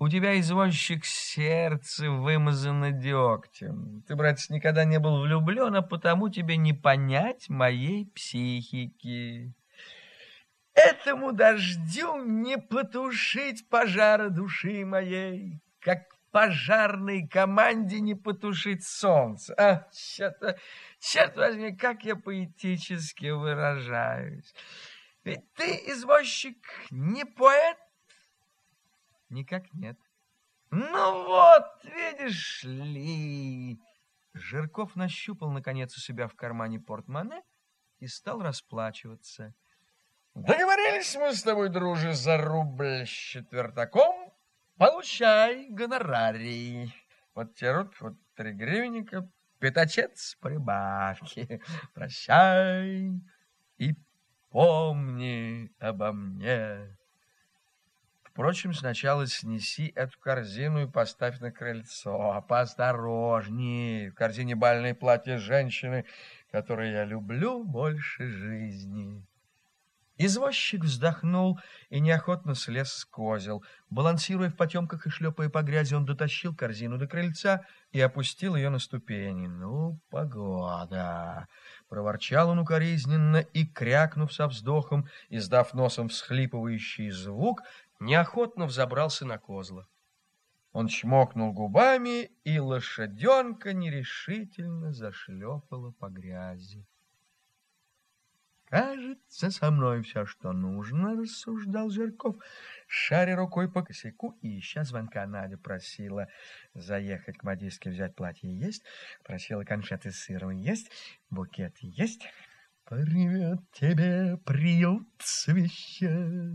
У тебя, извозчик, сердце вымазано дегтем. Ты, братец, никогда не был влюблен, а потому тебе не понять моей психики. Этому дождю не потушить пожара души моей, как пожарной команде не потушить солнце. А, черт, черт возьми, как я поэтически выражаюсь. Ведь ты, извозчик, не поэт, Никак нет. Ну вот, видишь ли... Жирков нащупал, наконец, у себя в кармане портмоне и стал расплачиваться. Договорились мы с тобой, друже, за рубль с четвертаком. Получай гонорарий. Вот тебе рубль, вот три гривенника, пятачец прибавки. Прощай и помни обо мне. Впрочем, сначала снеси эту корзину и поставь на крыльцо. Поосторожней, в корзине бальное платье женщины, которое я люблю больше жизни. Извозчик вздохнул и неохотно слез с козел. Балансируя в потемках и шлепая по грязи, он дотащил корзину до крыльца и опустил ее на ступени. «Ну, погода!» Проворчал он укоризненно и, крякнув со вздохом, издав носом всхлипывающий звук, неохотно взобрался на козла. Он чмокнул губами, и лошаденка нерешительно зашлепала по грязи. «Кажется, со мной все, что нужно», — рассуждал Жирков, шаря рукой по косяку, и ища звонка Надя просила заехать к модистке взять платье есть, просила конфеты с сыром есть, букет есть, «Привет тебе, приют священный!»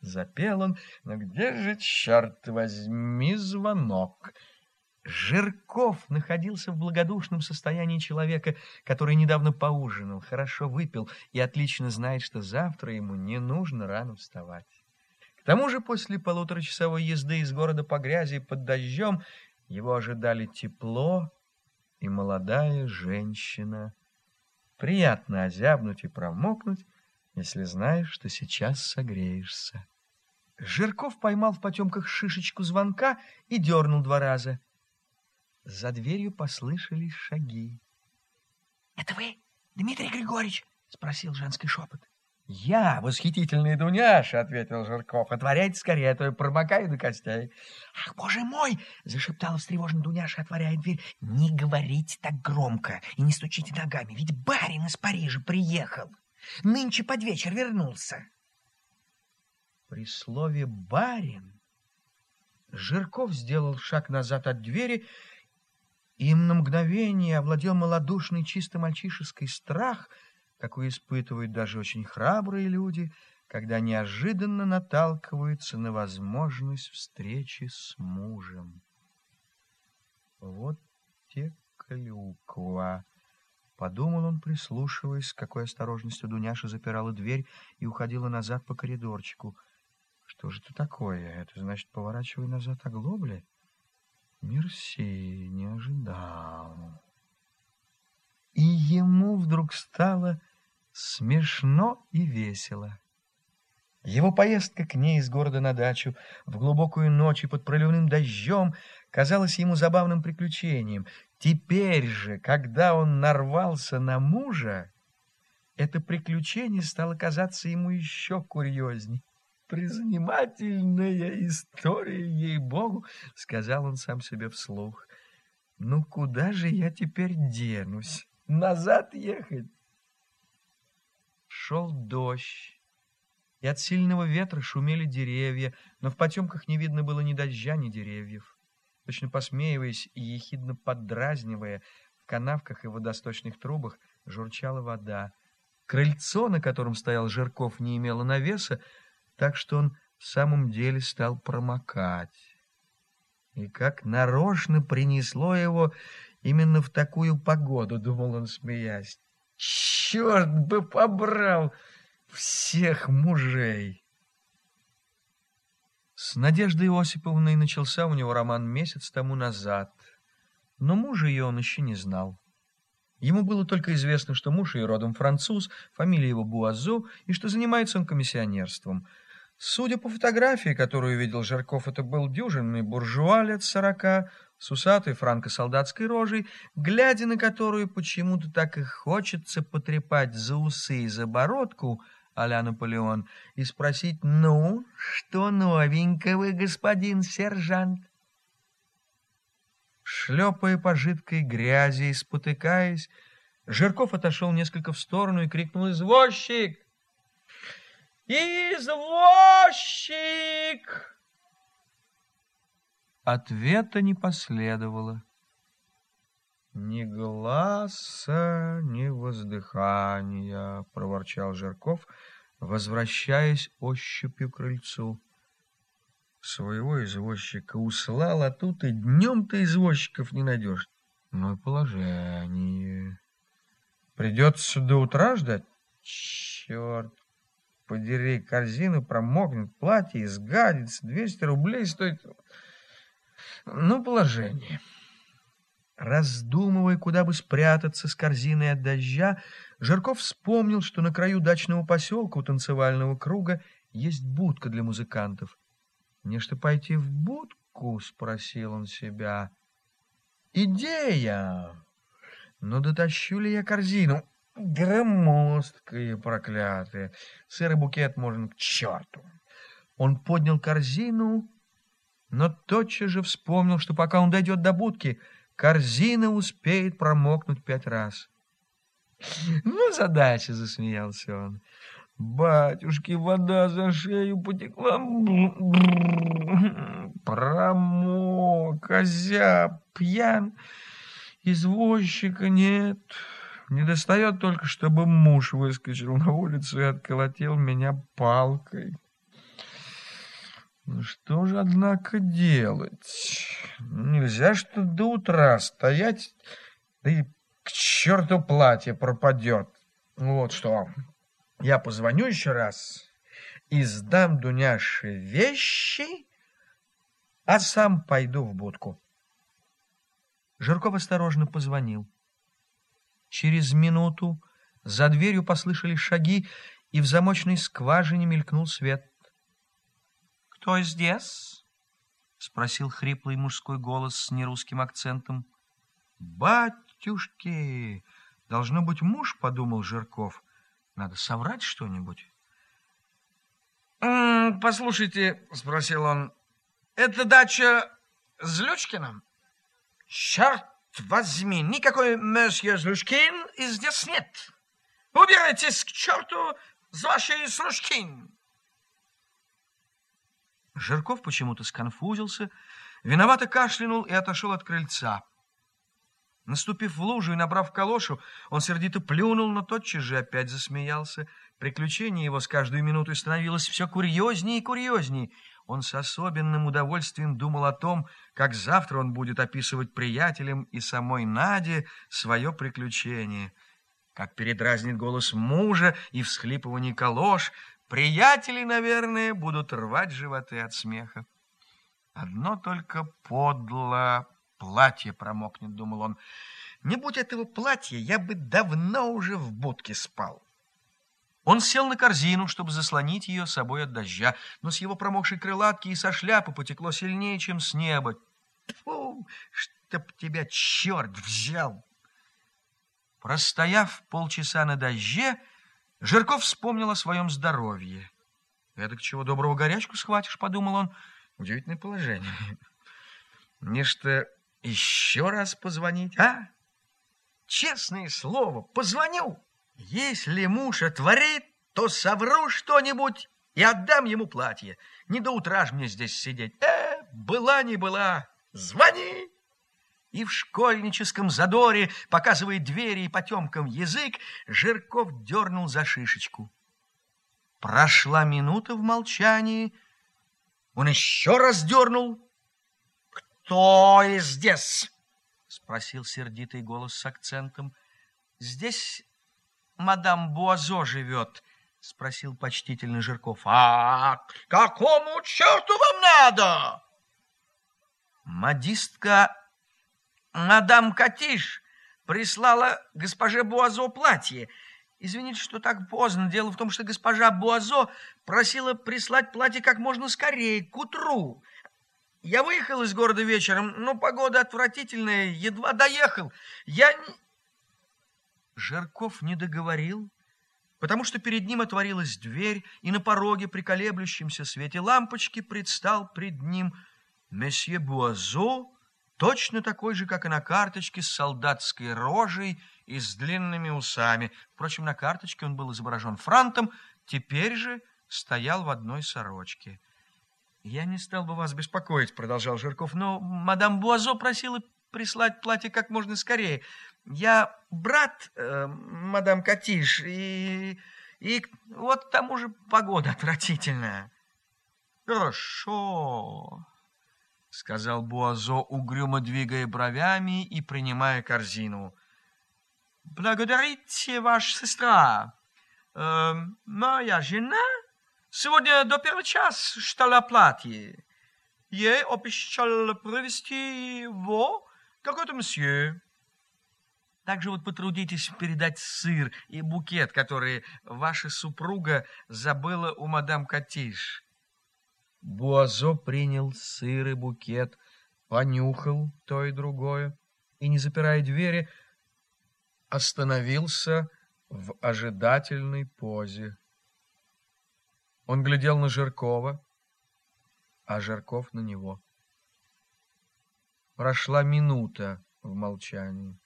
Запел он, но где же, черт возьми, звонок? Жирков находился в благодушном состоянии человека, который недавно поужинал, хорошо выпил и отлично знает, что завтра ему не нужно рано вставать. К тому же после полуторачасовой езды из города по грязи под дождем его ожидали тепло и молодая женщина — Приятно озябнуть и промокнуть, если знаешь, что сейчас согреешься. Жирков поймал в потемках шишечку звонка и дернул два раза. За дверью послышались шаги. — Это вы, Дмитрий Григорьевич? — спросил женский шепот. — Я, восхитительный Дуняша, — ответил Жирков. — Отворяйте скорее, а то я промокаю до костей. — Ах, боже мой! — зашептала встревоженная Дуняша, отворяя дверь. — Не говорите так громко и не стучите ногами, ведь барин из Парижа приехал. Нынче под вечер вернулся. При слове «барин» Жирков сделал шаг назад от двери, и на мгновение овладел малодушный чисто мальчишеский страх — какой испытывают даже очень храбрые люди, когда неожиданно наталкиваются на возможность встречи с мужем. Вот те клюква. Подумал он, прислушиваясь, с какой осторожностью Дуняша запирала дверь и уходила назад по коридорчику. Что же это такое? Это значит, поворачивай назад оглобли? Мерси, не ожидал. И ему вдруг стало смешно и весело. Его поездка к ней из города на дачу в глубокую ночь и под проливным дождем казалась ему забавным приключением. Теперь же, когда он нарвался на мужа, это приключение стало казаться ему еще курьезней. «Призанимательная история, ей-богу!» — сказал он сам себе вслух. «Ну куда же я теперь денусь? Назад ехать?» Шел дождь, и от сильного ветра шумели деревья, но в потемках не видно было ни дождя, ни деревьев. Точно посмеиваясь и ехидно поддразнивая, в канавках и водосточных трубах журчала вода. Крыльцо, на котором стоял Жирков, не имело навеса, так что он в самом деле стал промокать. И как нарочно принесло его именно в такую погоду, думал он, смеясь. Черт бы побрал всех мужей! С Надеждой Осиповной начался у него роман месяц тому назад, но мужа ее он еще не знал. Ему было только известно, что муж ее родом француз, фамилия его Буазо, и что занимается он комиссионерством. Судя по фотографии, которую видел Жарков, это был дюжинный буржуа лет сорока, с усатой франко-солдатской рожей, глядя на которую почему-то так и хочется потрепать за усы и за бородку а Наполеон и спросить «Ну, что новенького, господин сержант?» Шлепая по жидкой грязи и спотыкаясь, Жирков отошел несколько в сторону и крикнул «Извозчик! Извозчик!» Ответа не последовало. «Ни глаза, ни воздыхания», — проворчал Жирков, возвращаясь ощупью к крыльцу. Своего извозчика услал, а тут и днем-то извозчиков не найдешь. Ну и положение. Придется до утра ждать? Черт, подери, корзина промокнет, платье изгадится, 200 рублей стоит... Ну, положение. Раздумывая, куда бы спрятаться с корзиной от дождя, Жирков вспомнил, что на краю дачного поселка у танцевального круга есть будка для музыкантов. «Не что пойти в будку?» — спросил он себя. «Идея! Но дотащу ли я корзину? Громоздкая проклятая! Сырый букет можно к черту!» Он поднял корзину, но тотчас же вспомнил, что пока он дойдет до будки, корзина успеет промокнуть пять раз. «Ну, задача!» — засмеялся он. Батюшки, вода за шею потекла. Промок, озяб, пьян. Извозчика нет. Не достает только, чтобы муж выскочил на улицу и отколотил меня палкой. Ну что же, однако, делать? Нельзя что до утра стоять, да и к черту платье пропадет. Вот что, я позвоню еще раз и сдам Дуняше вещи, а сам пойду в будку. Жирков осторожно позвонил. Через минуту за дверью послышались шаги, и в замочной скважине мелькнул свет. «Кто здесь?» — спросил хриплый мужской голос с нерусским акцентом. «Батюшки! Должно быть муж», — подумал Жирков. Надо соврать что-нибудь. «Послушайте», — спросил он, — «это дача Злючкина?» «Черт возьми, никакой месье Злючкин здесь нет. Убирайтесь к черту с вашей Злючкин!» Жирков почему-то сконфузился, виновато кашлянул и отошел от крыльца. Наступив в лужу и набрав калошу, он сердито плюнул, но тотчас же опять засмеялся. Приключение его с каждой минутой становилось все курьезнее и курьезнее. Он с особенным удовольствием думал о том, как завтра он будет описывать приятелям и самой Наде свое приключение. Как передразнит голос мужа и всхлипывание калош, приятели, наверное, будут рвать животы от смеха. Одно только подло Платье промокнет, думал он. Не будь этого платья, я бы давно уже в будке спал. Он сел на корзину, чтобы заслонить ее собой от дождя, но с его промокшей крылатки и со шляпы потекло сильнее, чем с неба. Фу, чтоб тебя черт взял! Простояв полчаса на дожде, Жирков вспомнил о своем здоровье. «Это к чего доброго горячку схватишь?» — подумал он. Удивительное положение. Нечто еще раз позвонить, а? Честное слово, позвоню. Если муж отворит, то совру что-нибудь и отдам ему платье. Не до утра ж мне здесь сидеть. Э, была не была, звони. И в школьническом задоре, показывая двери и потемкам язык, Жирков дернул за шишечку. Прошла минута в молчании. Он еще раз дернул, «Кто здесь?» — спросил сердитый голос с акцентом. «Здесь мадам Буазо живет», — спросил почтительный Жирков. «А какому черту вам надо?» Модистка мадам Катиш прислала госпоже Буазо платье. Извините, что так поздно. Дело в том, что госпожа Буазо просила прислать платье как можно скорее, к утру. Я выехал из города вечером, но погода отвратительная, едва доехал. Я не... Жирков не договорил, потому что перед ним отворилась дверь, и на пороге при колеблющемся свете лампочки предстал пред ним месье Буазо, точно такой же, как и на карточке, с солдатской рожей и с длинными усами. Впрочем, на карточке он был изображен франтом, теперь же стоял в одной сорочке. «Я не стал бы вас беспокоить», — продолжал Жирков, «но мадам Буазо просила прислать платье как можно скорее. Я брат э, мадам Катиш, и, и вот к тому же погода отвратительная». «Хорошо», — сказал Буазо, угрюмо двигая бровями и принимая корзину. «Благодарите, ваша сестра. Э, моя жена...» Сегодня до первого часа ждала платье. Ей обещал привезти его какой-то месье. Также вот потрудитесь передать сыр и букет, который ваша супруга забыла у мадам Катиш. Буазо принял сыр и букет, понюхал то и другое и, не запирая двери, остановился в ожидательной позе. Он глядел на Жиркова, а Жирков на него. Прошла минута в молчании.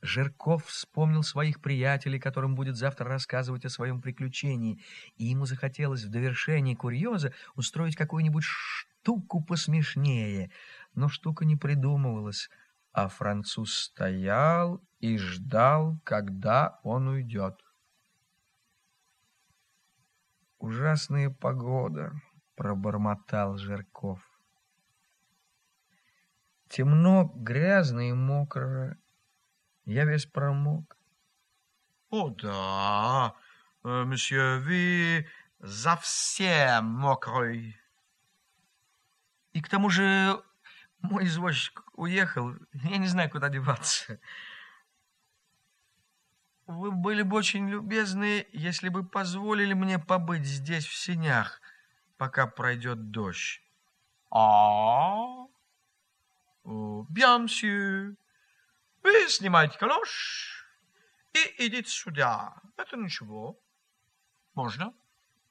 Жирков вспомнил своих приятелей, которым будет завтра рассказывать о своем приключении, и ему захотелось в довершении курьеза устроить какую-нибудь штуку посмешнее, но штука не придумывалась, а француз стоял и ждал, когда он уйдет. Ужасная погода, пробормотал Жирков. Темно, грязно и мокро. Я весь промок. О, да, э, месье, вы совсем мокрый. И к тому же мой извозчик уехал. Я не знаю, куда деваться. Вы были бы очень любезны, если бы позволили мне побыть здесь в сенях, пока пройдет дождь. А? Bien, monsieur. Вы снимайте калош и идите сюда. Это ничего. Можно?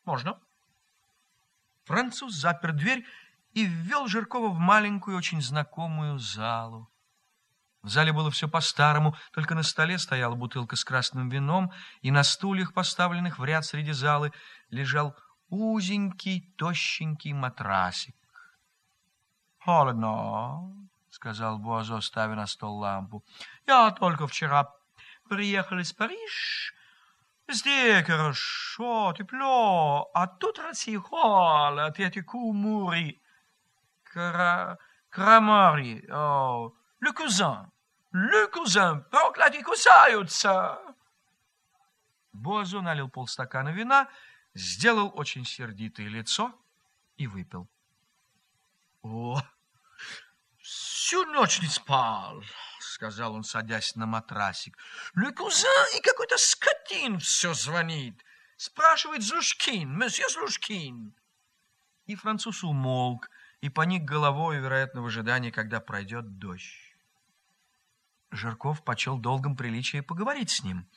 Можно? Француз запер дверь и ввел Жиркова в маленькую, очень знакомую залу. В зале было все по-старому, только на столе стояла бутылка с красным вином, и на стульях, поставленных в ряд среди залы, лежал узенький, тощенький матрасик. «Холодно», — сказал Буазо, ставя на стол лампу. «Я только вчера приехал из Париж. Здесь хорошо, тепло, а тут Россия холод, эти кумури, кра... крамари, о, le cousin». Le cousin прокляти кусаются!» Бозу налил полстакана вина, сделал очень сердитое лицо и выпил. «О, всю ночь не спал!» — сказал он, садясь на матрасик. «Le cousin и какой-то скотин все звонит. Спрашивает Злушкин, месье Злушкин!» И француз умолк и поник головой, вероятно, в ожидании, когда пройдет дождь. Жирков почел долгом приличия поговорить с ним.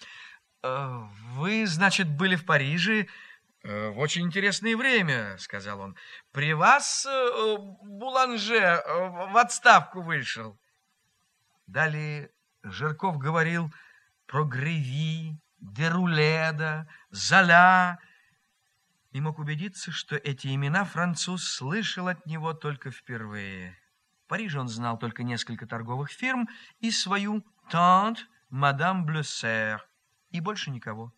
«Э, «Вы, значит, были в Париже в очень интересное время», — сказал он. «При вас э, Буланже в отставку вышел». Далее Жирков говорил про Греви, Деруледа, Золя, и мог убедиться, что эти имена француз слышал от него только впервые. Париже он знал только несколько торговых фирм и свою «тант» мадам Блюссер, и больше никого.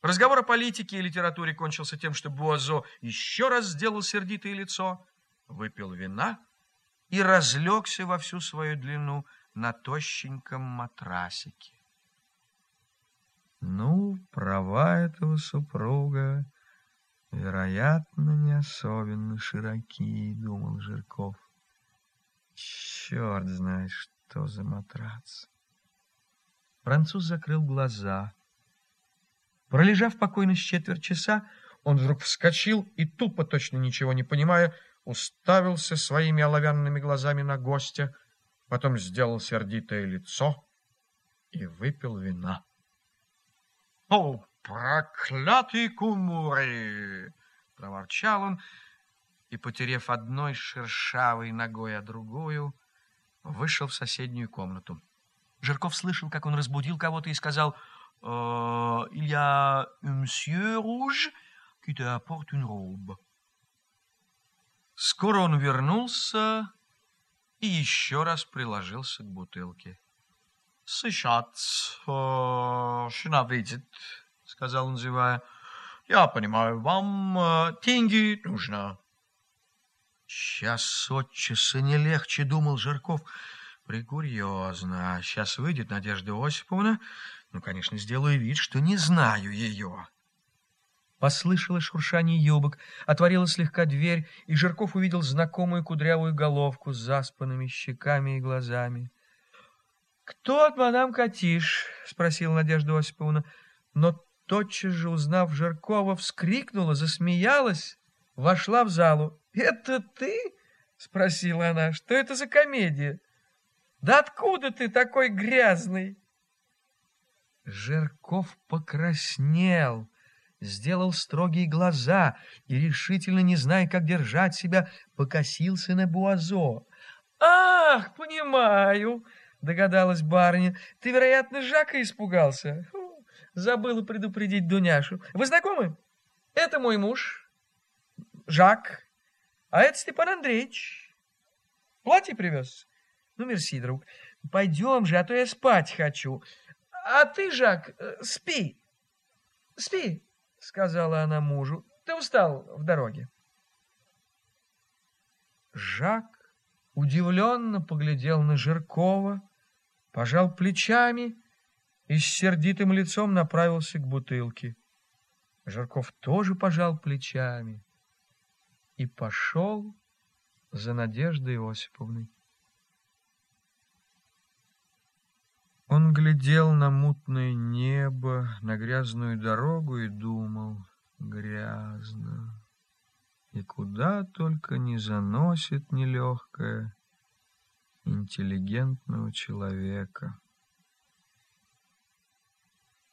Разговор о политике и литературе кончился тем, что Буазо еще раз сделал сердитое лицо, выпил вина и разлегся во всю свою длину на тощеньком матрасике. Ну, права этого супруга, вероятно, не особенно широки, думал Жирков. Черт знает, что за матрац. Француз закрыл глаза. Пролежав покойно с четверть часа, он вдруг вскочил и, тупо, точно ничего не понимая, уставился своими оловянными глазами на гостя, потом сделал сердитое лицо и выпил вина. — О, проклятый кумури! — проворчал он, и, потерев одной шершавой ногой, а другую, вышел в соседнюю комнату. Жирков слышал, как он разбудил кого-то и сказал Euh, il y a un monsieur rouge qui te apporte une robe. Скоро он вернулся и еще раз приложился к бутылке. «Сейчас, жена видит», — сказал он, зевая. «Я понимаю, вам э, деньги нужно». Час от часа не легче, думал Жарков. Прикурьезно. Сейчас выйдет Надежда Осиповна ну, конечно, сделаю вид, что не знаю ее. Послышалось шуршание юбок, отворилась слегка дверь, и Жирков увидел знакомую кудрявую головку с заспанными щеками и глазами. — Кто от мадам Катиш? — спросила Надежда Осиповна. Но тотчас же, узнав Жиркова, вскрикнула, засмеялась, вошла в залу. — Это ты? — спросила она. — Что это за комедия? — Да откуда ты такой грязный? Жирков покраснел, сделал строгие глаза и, решительно не зная, как держать себя, покосился на Буазо. «Ах, понимаю!» — догадалась барыня. «Ты, вероятно, Жака испугался. Забыла предупредить Дуняшу. Вы знакомы? Это мой муж, Жак, а это Степан Андреевич. Платье привез? Ну, мерси, друг. Пойдем же, а то я спать хочу». А ты, Жак, э, спи, спи, сказала она мужу. Ты устал в дороге. Жак удивленно поглядел на Жиркова, пожал плечами и с сердитым лицом направился к бутылке. Жирков тоже пожал плечами и пошел за Надеждой Осиповной. Он глядел на мутное небо, на грязную дорогу и думал, грязно. И куда только не заносит нелегкое интеллигентного человека.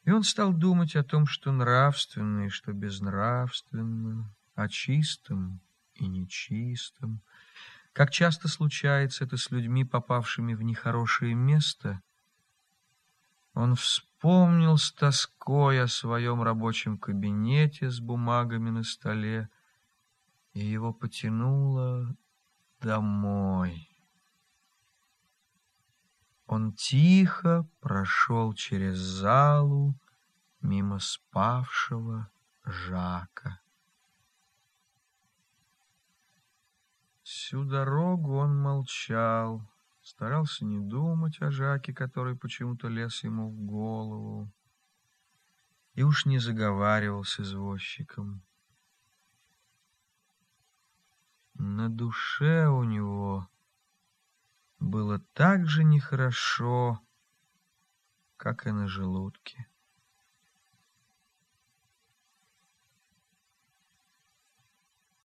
И он стал думать о том, что нравственно и что безнравственно, о чистом и нечистом. Как часто случается это с людьми, попавшими в нехорошее место — он вспомнил с тоской о своем рабочем кабинете с бумагами на столе, и его потянуло домой. Он тихо прошел через залу мимо спавшего Жака. Всю дорогу он молчал старался не думать о Жаке, который почему-то лез ему в голову, и уж не заговаривал с извозчиком. На душе у него было так же нехорошо, как и на желудке.